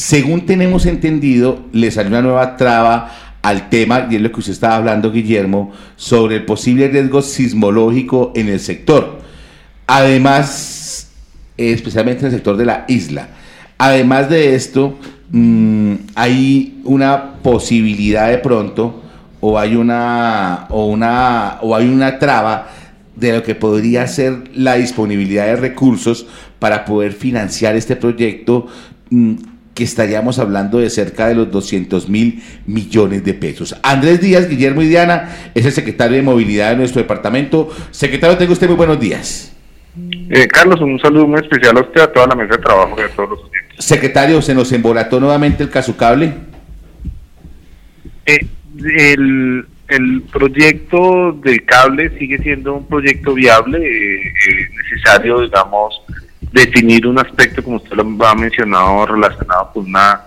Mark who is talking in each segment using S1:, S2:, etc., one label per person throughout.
S1: Según tenemos entendido, le salió una nueva traba al tema, y es lo que usted estaba hablando, Guillermo, sobre el posible riesgo sismológico en el sector. Además, especialmente en el sector de la isla. Además de esto, mm, hay una posibilidad de pronto, o hay una, o una, o hay una traba de lo que podría ser la disponibilidad de recursos para poder financiar este proyecto mm, que estaríamos hablando de cerca de los 200 mil millones de pesos. Andrés Díaz, Guillermo y Diana, es el secretario de Movilidad de nuestro departamento. Secretario, tengo usted muy buenos días.
S2: Eh, Carlos, un saludo muy especial a usted, a toda la mesa de trabajo y a todos los
S1: oyentes. Secretario, ¿se nos embolató nuevamente el caso cable?
S2: Eh, el, el proyecto del cable sigue siendo un proyecto viable, eh, eh, necesario, digamos, definir un aspecto, como usted lo ha mencionado, relacionado con una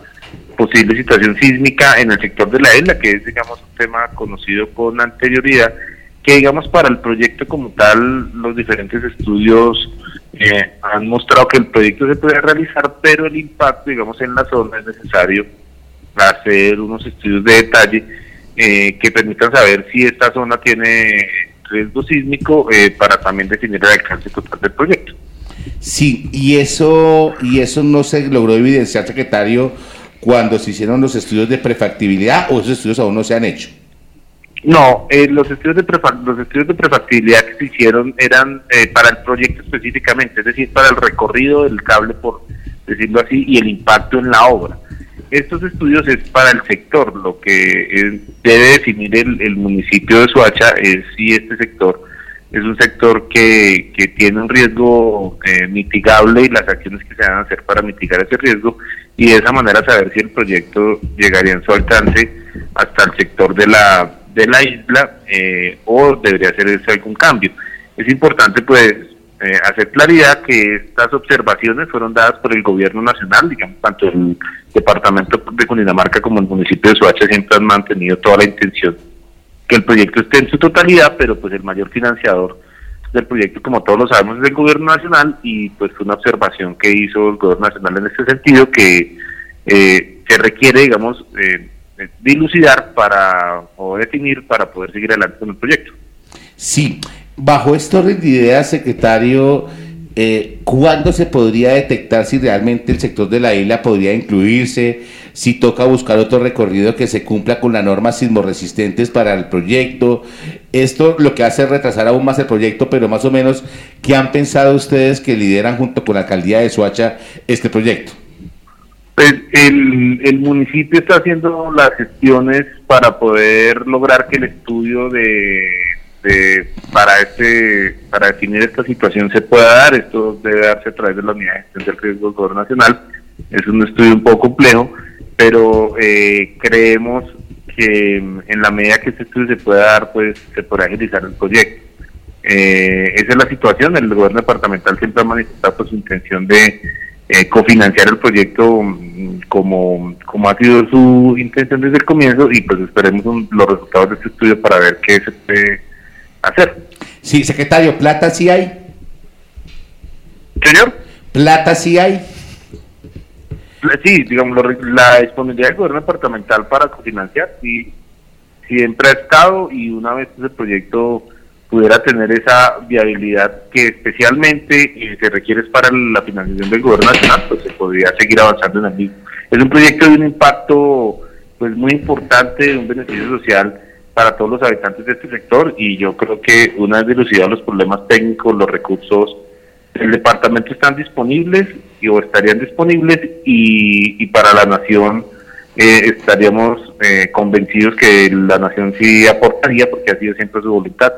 S2: posible situación sísmica en el sector de la isla, que es, digamos, un tema conocido con anterioridad, que, digamos, para el proyecto como tal, los diferentes estudios eh, han mostrado que el proyecto se puede realizar, pero el impacto, digamos, en la zona es necesario hacer unos estudios de detalle eh, que permitan saber si esta zona tiene riesgo sísmico eh, para también definir el alcance total del proyecto.
S1: Sí, y eso, y eso no se logró evidenciar, secretario, cuando se hicieron los estudios de prefactibilidad o esos estudios aún no se han hecho.
S2: No, eh, los estudios de los estudios de prefactibilidad que se hicieron eran eh, para el proyecto específicamente, es decir, para el recorrido del cable, por decirlo así, y el impacto en la obra. Estos estudios es para el sector, lo que debe definir el, el municipio de Suacha es si este sector es un sector que, que tiene un riesgo eh, mitigable y las acciones que se van a hacer para mitigar ese riesgo y de esa manera saber si el proyecto llegaría en su alcance hasta el sector de la, de la isla eh, o debería hacerse algún cambio. Es importante pues eh, hacer claridad que estas observaciones fueron dadas por el gobierno nacional, digamos, tanto el departamento de Cundinamarca como el municipio de Soacha siempre han mantenido toda la intención el proyecto esté en su totalidad, pero pues el mayor financiador del proyecto, como todos lo sabemos, es el gobierno nacional y pues fue una observación que hizo el gobierno nacional en este sentido que eh, se requiere, digamos, eh, dilucidar para o definir para poder seguir adelante con el proyecto.
S1: Sí, bajo esto de ideas, secretario, eh, ¿cuándo se podría detectar si realmente el sector de la isla podría incluirse? Si toca buscar otro recorrido que se cumpla con las normas sismoresistentes para el proyecto. Esto lo que hace es retrasar aún más el proyecto, pero más o menos, ¿qué han pensado ustedes que lideran junto con la alcaldía de Soacha este proyecto?
S2: Pues el, el municipio está haciendo las gestiones para poder lograr que el estudio de para este para definir esta situación se pueda dar. Esto debe darse a través de la unidad de gestión del riesgo del gobierno nacional. Es un estudio un poco complejo, pero eh, creemos que en la medida que este estudio se pueda dar, pues se podrá agilizar el proyecto. Eh, esa es la situación. El gobierno departamental siempre ha manifestado pues, su intención de eh, cofinanciar el proyecto mm, como, como ha sido su intención desde el comienzo y pues esperemos los resultados de este estudio para ver qué se puede hacer.
S1: Sí, secretario, plata sí hay.
S2: Señor.
S1: Plata sí hay.
S2: Sí, digamos, la disponibilidad del gobierno departamental para cofinanciar, sí, siempre ha estado y una vez ese proyecto pudiera tener esa viabilidad que especialmente eh, se requiere para la financiación del gobierno nacional, pues se podría seguir avanzando en el mismo. Es un proyecto de un impacto pues muy importante, de un beneficio social para todos los habitantes de este sector y yo creo que una vez dilucidados los problemas técnicos, los recursos del departamento están disponibles y, o estarían disponibles y, para la nación eh, estaríamos eh, convencidos que la nación sí aportaría porque ha sido siempre su voluntad